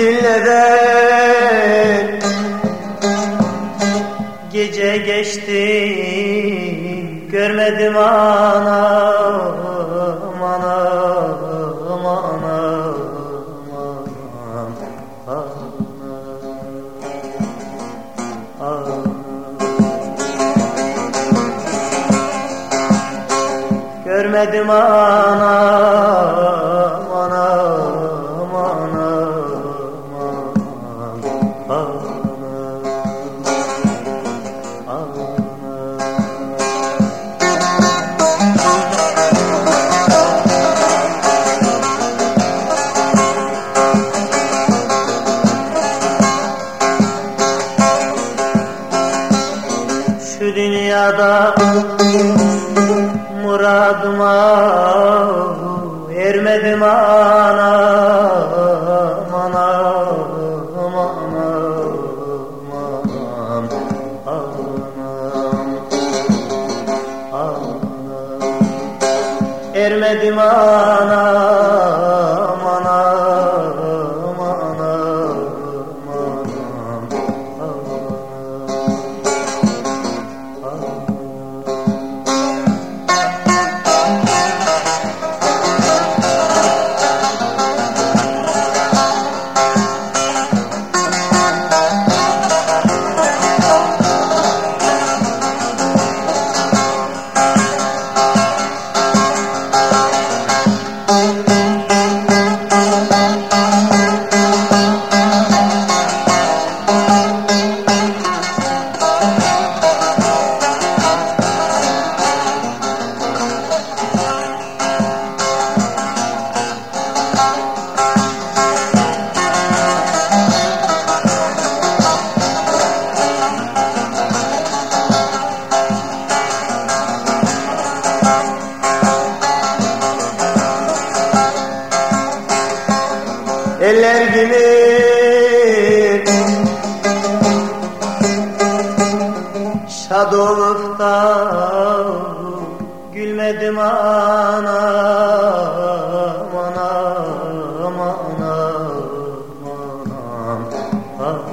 Edirne'den Gece geçti görmedim anam anam anam anam anam. Görmedim anam dünyada muradıma ermedim anam anam anam anam anam. Anam ermedim anam Eller gibi. Şad olup da gülmedim anam anam anam anam anam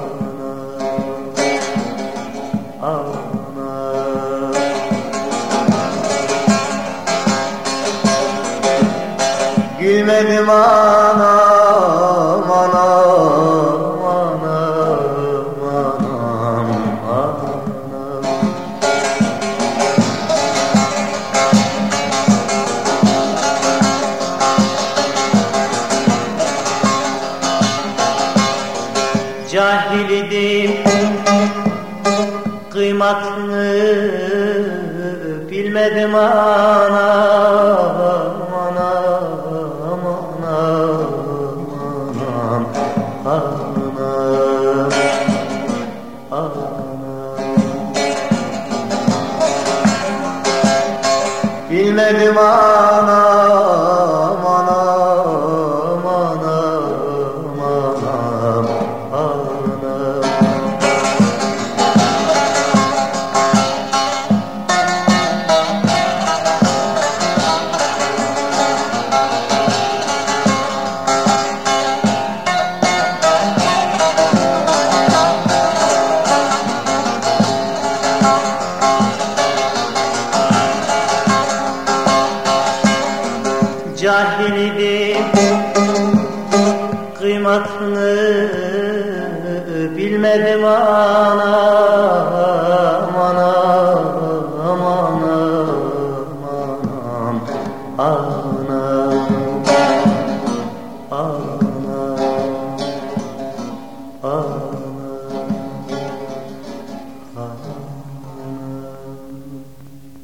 anam Gülmedim anam Cahil idim kıymatını bilmedim anam anam anam anam anam. Bilmedim anam Cahil idim kıymatını bilmedim anam